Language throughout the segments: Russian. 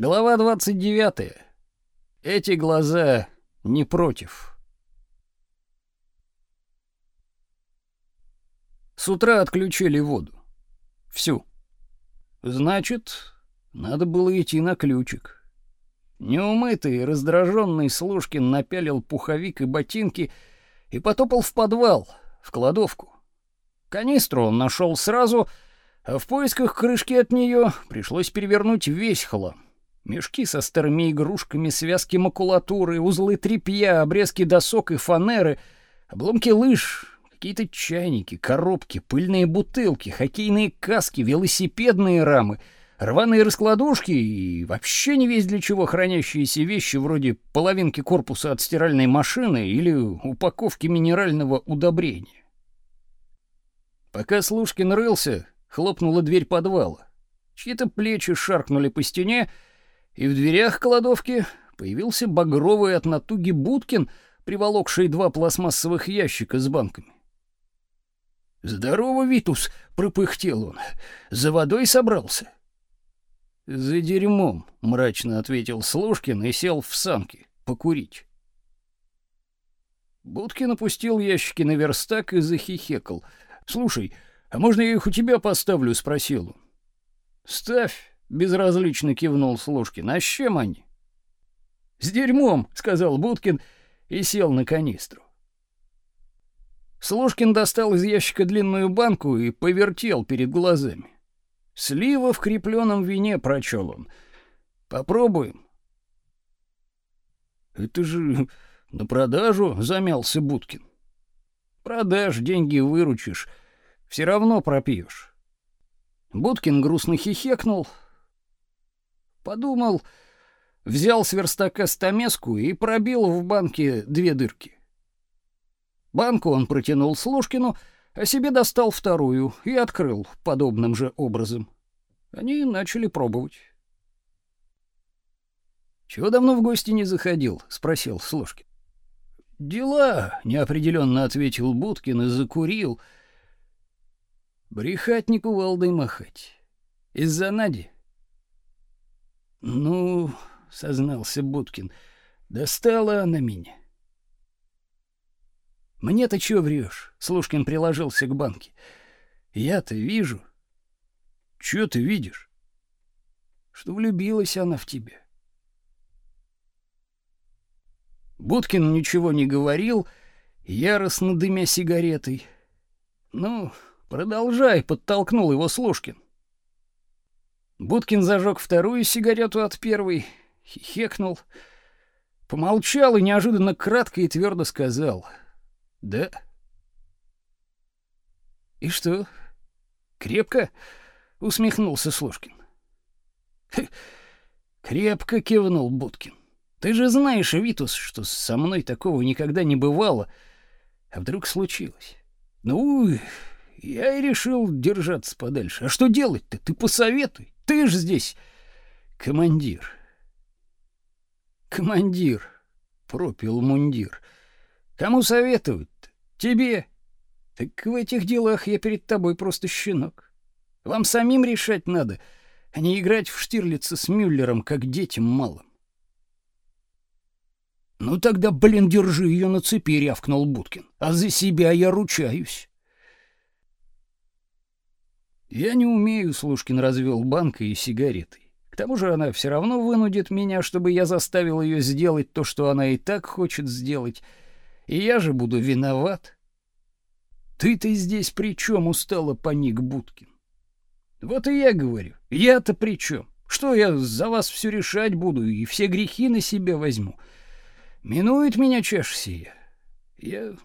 Глава 29. Эти глаза не против. С утра отключили воду. Всю. Значит, надо было идти на ключик. Неумытый, раздраженный Слушкин напялил пуховик и ботинки и потопал в подвал, в кладовку. Канистру он нашел сразу, а в поисках крышки от нее пришлось перевернуть весь хлам. Мешки со старыми игрушками, связки макулатуры, узлы тряпья, обрезки досок и фанеры, обломки лыж, какие-то чайники, коробки, пыльные бутылки, хоккейные каски, велосипедные рамы, рваные раскладушки и вообще не весь для чего хранящиеся вещи вроде половинки корпуса от стиральной машины или упаковки минерального удобрения. Пока Слушкин рылся, хлопнула дверь подвала. Чьи-то плечи шаркнули по стене, и в дверях кладовки появился багровый от натуги Будкин, приволокший два пластмассовых ящика с банками. «Здорово, Витус!» — пропыхтел он. «За водой собрался?» «За дерьмом», — мрачно ответил Слушкин и сел в санки покурить. Будкин опустил ящики на верстак и захихекал. «Слушай, а можно я их у тебя поставлю?» — спросил он. «Ставь», безразлично кивнул Слушкин. А с чем они? С дерьмом, сказал Будкин и сел на канистру. Слушкин достал из ящика длинную банку и повертел перед глазами. Слива в крепленном вине прочел он. Попробуем. Это же на продажу, замялся Будкин. Продашь, деньги выручишь, все равно пропьешь. Будкин грустно хихекнул, Подумал, взял с верстака стамеску и пробил в банке две дырки. Банку он протянул Слушкину, а себе достал вторую и открыл подобным же образом. Они начали пробовать. «Чего давно в гости не заходил?» — спросил Слушкин. «Дела», — неопределенно ответил Будкин и закурил. «Брехать не кувалдой махать. Из-за Нади?» Ну, сознался Будкин. Достала она меня. Мне-то чего врешь? Слушкин приложился к банке. Я-то вижу. Что ты видишь? Что влюбилась она в тебя. Будкин ничего не говорил, яростно дымя сигаретой. Ну, продолжай, подтолкнул его Слушкин. Будкин зажег вторую сигарету от первой, хихекнул, помолчал и неожиданно кратко и твердо сказал: "Да". И что? Крепко усмехнулся Слушкин. Крепко кивнул Будкин. Ты же знаешь, Витус, что со мной такого никогда не бывало. А вдруг случилось? Ну, я и решил держаться подальше. А что делать-то? Ты посоветуй. Ты ж здесь командир. Командир, пропил мундир. Кому советуют? Тебе. Так в этих делах я перед тобой просто щенок. Вам самим решать надо, а не играть в Штирлица с Мюллером, как детям малым. Ну тогда, блин, держи ее на цепи, рявкнул Будкин. А за себя я ручаюсь. Я не умею, Слушкин развел банкой и сигаретой. К тому же она все равно вынудит меня, чтобы я заставил ее сделать то, что она и так хочет сделать. И я же буду виноват. Ты-то здесь при чем, устало поник Будкин. Вот и я говорю, я-то при чем? Что я за вас все решать буду и все грехи на себя возьму? Минует меня чаша. Я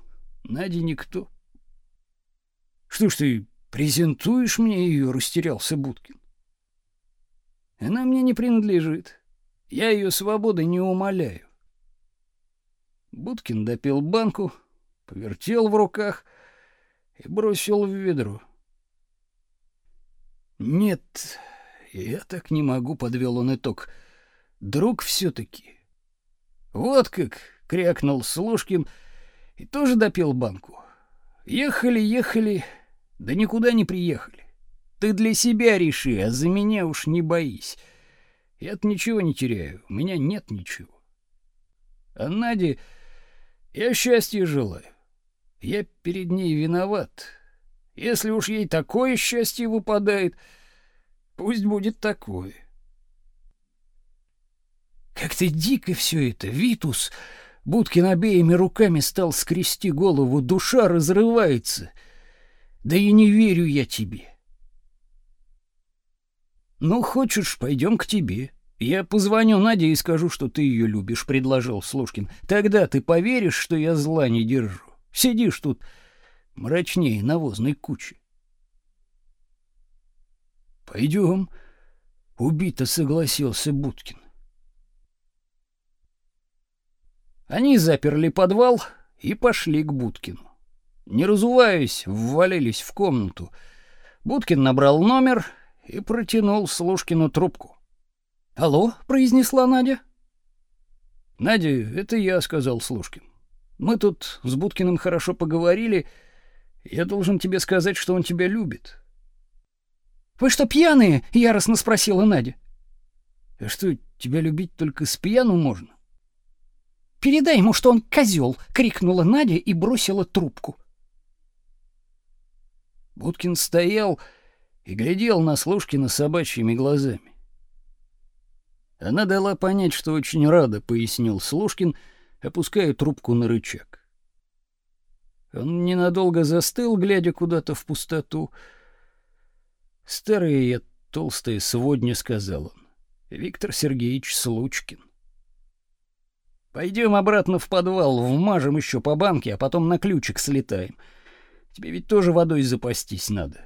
Наде никто. Что ж ты Презентуешь мне ее, растерялся Будкин. Она мне не принадлежит. Я ее свободы не умоляю. Будкин допил банку, повертел в руках и бросил в ведро. Нет, я так не могу, подвел он итог. Друг все таки Вот как, крякнул Слушкин и тоже допил банку. Ехали, ехали, да никуда не приехали. Ты для себя реши, а за меня уж не боись. Я-то ничего не теряю, у меня нет ничего. А Наде я счастья желаю. Я перед ней виноват. Если уж ей такое счастье выпадает, пусть будет такое. Как ты дико все это, Витус! Будкин обеими руками стал скрести голову, душа разрывается. Да и не верю я тебе. Ну, хочешь, пойдем к тебе. Я позвоню Наде и скажу, что ты ее любишь, предложил Слушкин. Тогда ты поверишь, что я зла не держу. Сидишь тут мрачнее навозной кучи. Пойдем, убито согласился Будкин. Они заперли подвал и пошли к Будкину. Не разуваясь, ввалились в комнату. Будкин набрал номер и протянул Слушкину трубку. «Алло», — произнесла Надя. «Надя, это я», — сказал Слушкин. «Мы тут с Будкиным хорошо поговорили. Я должен тебе сказать, что он тебя любит». «Вы что, пьяные?» — яростно спросила Надя. «А что, тебя любить только с пьяну можно?» «Передай ему, что он козел!» — крикнула Надя и бросила трубку. Будкин стоял и глядел на Слушкина собачьими глазами. Она дала понять, что очень рада, пояснил Слушкин, опуская трубку на рычаг. Он ненадолго застыл, глядя куда-то в пустоту. «Старая я толстая сводня», — сказал он. «Виктор Сергеевич Случкин». Пойдем обратно в подвал, вмажем еще по банке, а потом на ключик слетаем. Тебе ведь тоже водой запастись надо.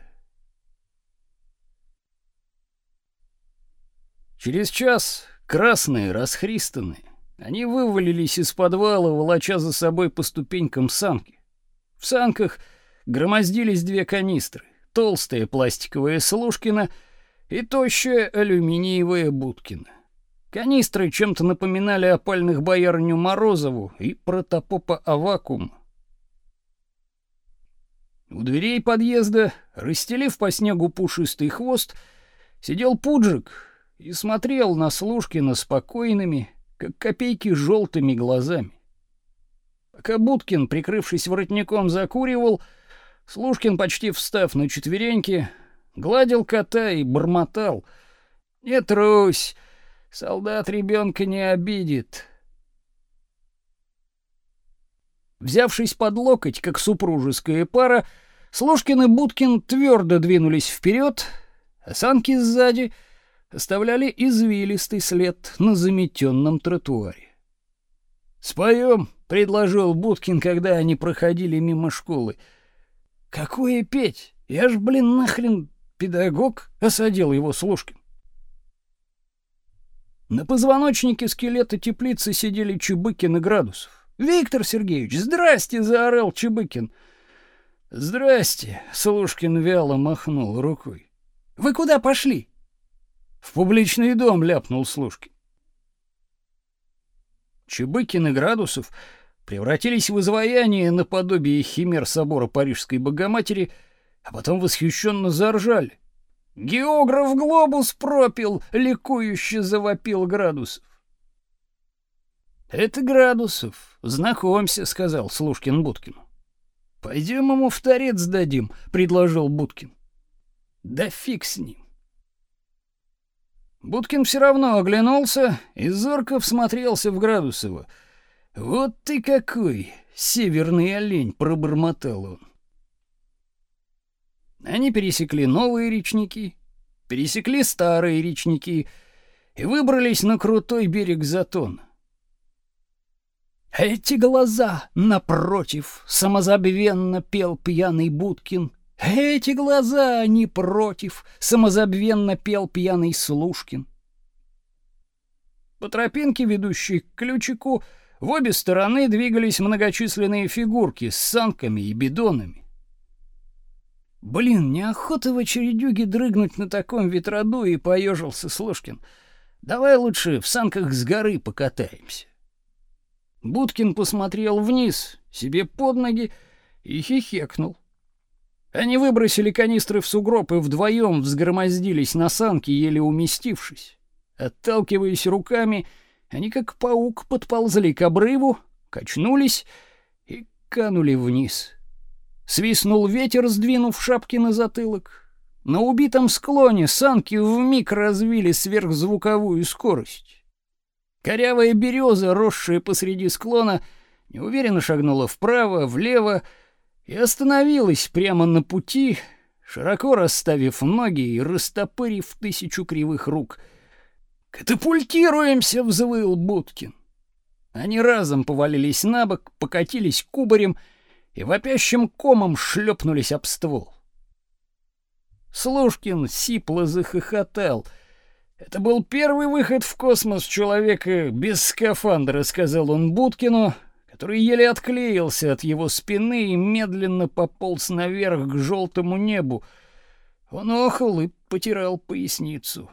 Через час, красные, расхристанные, они вывалились из подвала, волоча за собой по ступенькам санки. В санках громоздились две канистры, толстая пластиковая Слушкина и тощая алюминиевая Будкина. Канистры чем-то напоминали опальных боярню Морозову и протопопа Авакум. У дверей подъезда, расстелив по снегу пушистый хвост, сидел Пуджик и смотрел на Слушкина спокойными, как копейки желтыми глазами. Пока Будкин, прикрывшись воротником, закуривал, Слушкин, почти встав на четвереньки, гладил кота и бормотал: "Не трусь, Солдат ребенка не обидит. Взявшись под локоть, как супружеская пара, Слушкин и Будкин твердо двинулись вперед, а санки сзади оставляли извилистый след на заметенном тротуаре. «Споем», — предложил Будкин, когда они проходили мимо школы. «Какое петь? Я ж, блин, нахрен педагог!» — осадил его Слушкин. На позвоночнике скелета теплицы сидели Чебыкин и Градусов. «Виктор Сергеевич, здрасте!» — заорал Чебыкин. «Здрасте!» — Слушкин вяло махнул рукой. «Вы куда пошли?» «В публичный дом!» — ляпнул Слушкин. Чебыкин и Градусов превратились в изваяние наподобие химер собора Парижской Богоматери, а потом восхищенно заржали. Географ глобус пропил, ликующе завопил Градусов. Это Градусов. Знакомься, сказал Слушкин Будкину. Пойдем ему в торец дадим, предложил Будкин. Да фиг с ним. Будкин все равно оглянулся и зорко всмотрелся в Градусова. Вот ты какой, северный олень, пробормотал он. Они пересекли новые речники, пересекли старые речники и выбрались на крутой берег Затона. Эти глаза напротив, самозабвенно пел пьяный Будкин. Эти глаза не против, самозабвенно пел пьяный Слушкин. По тропинке, ведущей к ключику, в обе стороны двигались многочисленные фигурки с санками и бидонами. Блин, неохота в очередюге дрыгнуть на таком ветроду, и поежился Слушкин. Давай лучше в санках с горы покатаемся. Будкин посмотрел вниз, себе под ноги, и хихекнул. Они выбросили канистры в сугроб и вдвоем взгромоздились на санки, еле уместившись. Отталкиваясь руками, они как паук подползли к обрыву, качнулись и канули вниз. Свистнул ветер, сдвинув шапки на затылок. На убитом склоне санки вмиг развили сверхзвуковую скорость. Корявая береза, росшая посреди склона, неуверенно шагнула вправо, влево и остановилась прямо на пути, широко расставив ноги и растопырив тысячу кривых рук. «Катапультируемся!» — взвыл Будкин. Они разом повалились на бок, покатились кубарем и вопящим комом шлепнулись об ствол. Слушкин сипло захохотал. Это был первый выход в космос человека без скафандра, сказал он Будкину, который еле отклеился от его спины и медленно пополз наверх к желтому небу. Он охал и потирал поясницу.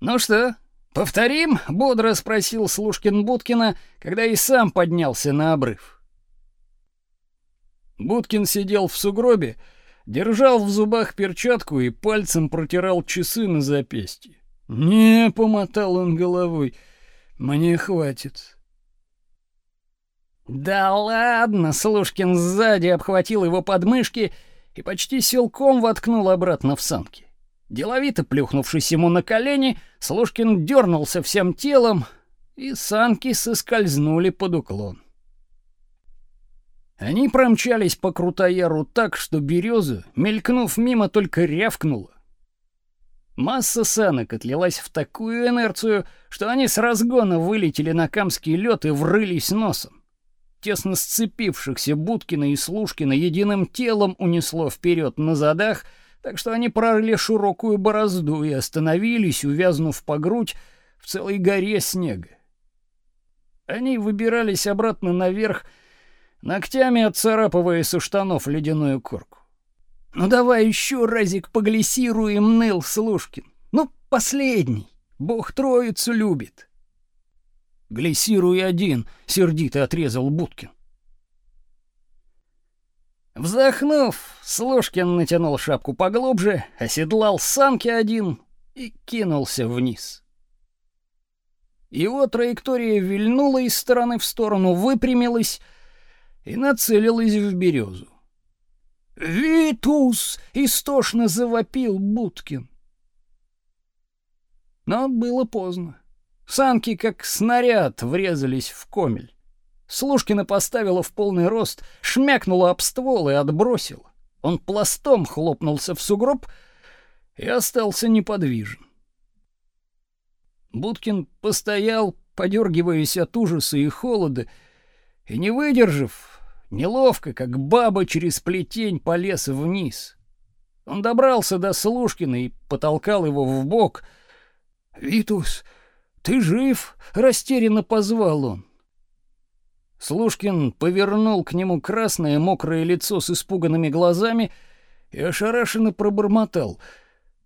«Ну что, повторим?» — бодро спросил Слушкин Будкина, когда и сам поднялся на обрыв. Будкин сидел в сугробе, держал в зубах перчатку и пальцем протирал часы на запястье. «Не», — помотал он головой, — «мне хватит». Да ладно, Слушкин сзади обхватил его подмышки и почти силком воткнул обратно в санки. Деловито плюхнувшись ему на колени, Слушкин дернулся всем телом, и санки соскользнули под уклон. Они промчались по крутояру так, что береза, мелькнув мимо, только рявкнула. Масса санок отлилась в такую инерцию, что они с разгона вылетели на камский лед и врылись носом тесно сцепившихся Будкина и Слушкина единым телом унесло вперед на задах, так что они прорыли широкую борозду и остановились, увязнув по грудь в целой горе снега. Они выбирались обратно наверх, ногтями отцарапывая со штанов ледяную корку. «Ну давай еще разик поглиссируем, ныл Слушкин. Ну, последний. Бог троицу любит». Глиссируй один, сердито отрезал Будкин. Вздохнув, Слушкин натянул шапку поглубже, оседлал санки один и кинулся вниз. Его траектория вильнула из стороны в сторону, выпрямилась и нацелилась в березу. «Витус!» — истошно завопил Будкин. Но было поздно. Санки, как снаряд, врезались в комель. Слушкина поставила в полный рост, шмякнула об ствол и отбросила. Он пластом хлопнулся в сугроб и остался неподвижен. Будкин постоял, подергиваясь от ужаса и холода, и, не выдержав, неловко, как баба через плетень, полез вниз. Он добрался до Слушкина и потолкал его в бок. «Витус!» «Ты жив?» — растерянно позвал он. Слушкин повернул к нему красное мокрое лицо с испуганными глазами и ошарашенно пробормотал.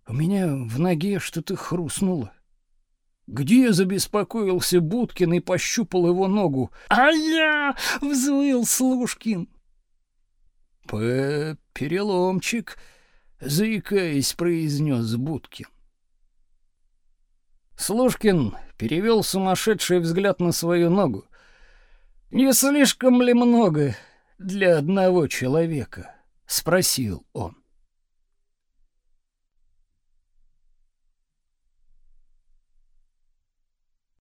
«У меня в ноге что-то хрустнуло». «Где?» — забеспокоился Будкин и пощупал его ногу. «А я!» — взвыл Слушкин. «П переломчик», — заикаясь, произнес Будкин. Слушкин перевел сумасшедший взгляд на свою ногу. «Не слишком ли много для одного человека?» — спросил он.